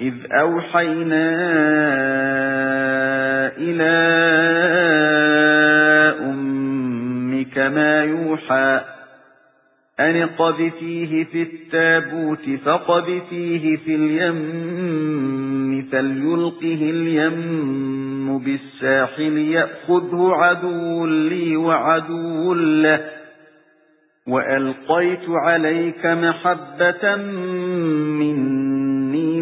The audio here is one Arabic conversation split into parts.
إِذْ أَوْحَيْنَا إِلَى أُمِّكَ مَا يُوحَى أَنِ اقْذِفِيهِ فِي التَّابُوتِ فَاقْذِفِيهِ فِي الْيَمِّ فَلْيُلْقِهِ الْيَمُّ بِالسَّاحِلِ يَأْخُذْهُ عَدُوٌّ لِّي وَعَدُوٌّ لَّهُ وَأَلْقَيْتُ عَلَيْكَ مَحَبَّةً مِّنِّي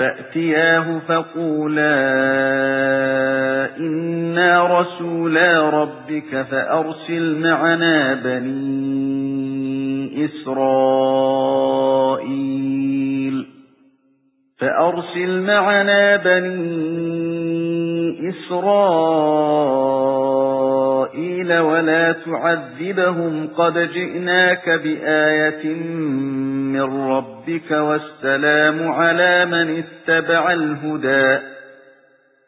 فَأْتِيَاهُ فَقُولَا إِنَّا رَسُولَا رَبِّكَ فَأَرْسِلْ مَعَنَا بَنِي إِسْرَائِيلَ فَأَرْسِلْ مَعَنَا بَنِي إِسْرَائِيلَ وَلَا تُعَذِّبْهُمْ قَدْ جِئْنَاكَ بِآيَةٍ مِّن رَّبِّكَ وَالسَّلَامُ عَلَى مَنِ اتَّبَعَ الْهُدَى.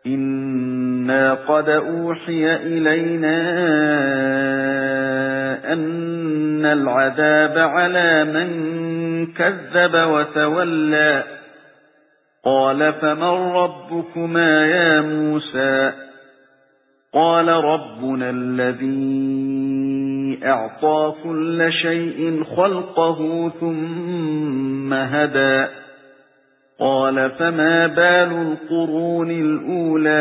إِنَّا قَدْ أُوحِيَ إِلَيْنَا أَنَّ الْعَذَابَ عَلَى مَن كَذَّبَ وَتَوَلَّى. قَالَ فَمَن رَّبُّكُمَا يَا مُوسَى؟ قَالَ رَبُّنَا الَّذِي أَعْطَى كُلَّ شَيْءٍ خَلْقَهُ ثُمَّ هَدَى. قَالَ فَمَا بَالُ الْقُرُونِ الْأُولَى